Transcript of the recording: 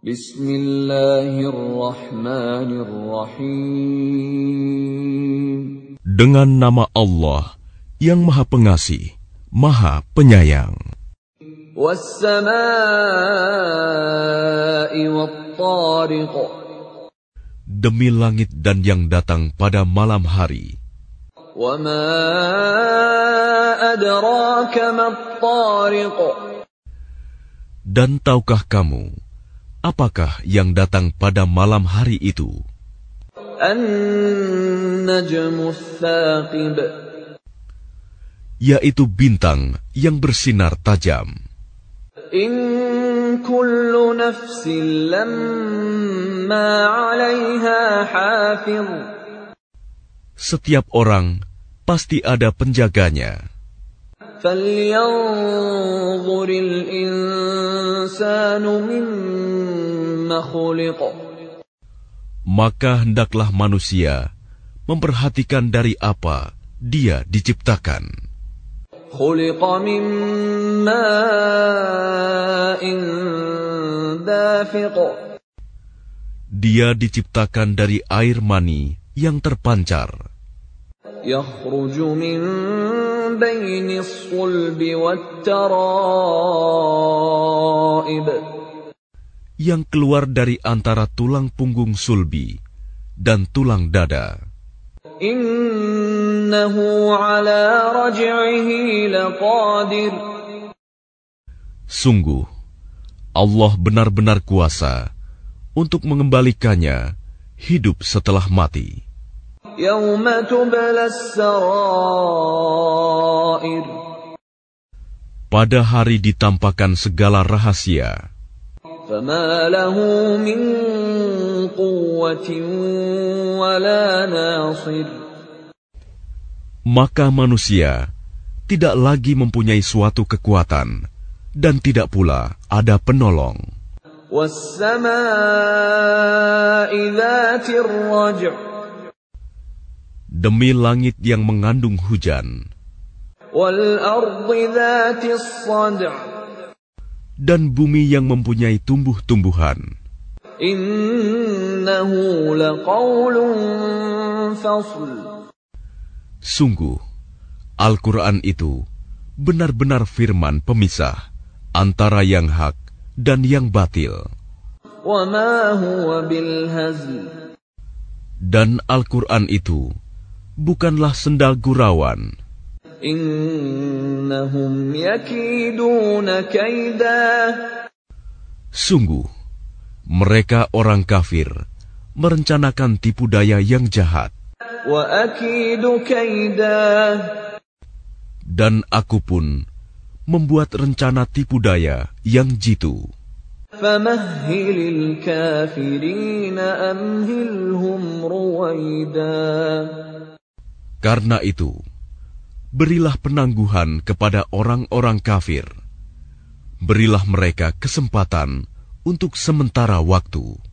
Bismillahirrahmanirrahim. Dengan nama Allah yang Maha Pengasih, Maha Penyayang. Demi langit dan yang datang pada malam hari. Dan tahukah kamu, apakah yang datang pada malam hari itu? Yaitu bintang yang bersinar tajam. Setiap orang pasti ada penjaganya. Maka hendaklah manusia memperhatikan dari apa dia diciptakan. Dia diciptakan dari air mani yang terpancar. Yang keluar dari antara tulang punggung sulbi dan tulang dada. Sungguh, Allah benar-benar kuasa untuk mengembalikannya hidup setelah mati. Pada hari ditampakkan segala rahasia. Maka manusia tidak lagi mempunyai suatu kekuatan dan tidak pula ada penolong. Demi langit yang mengandung hujan. Dan bumi yang mempunyai tumbuh-tumbuhan. Sungguh, Al-Quran itu benar-benar firman pemisah antara yang hak dan yang batil. Dan Al-Quran itu bukanlah sendal gurauan. Sungguh, mereka orang kafir merencanakan tipu daya yang jahat. Dan aku pun membuat rencana tipu daya yang jitu. Karena itu, berilah penangguhan kepada orang-orang kafir. Berilah mereka kesempatan untuk sementara waktu.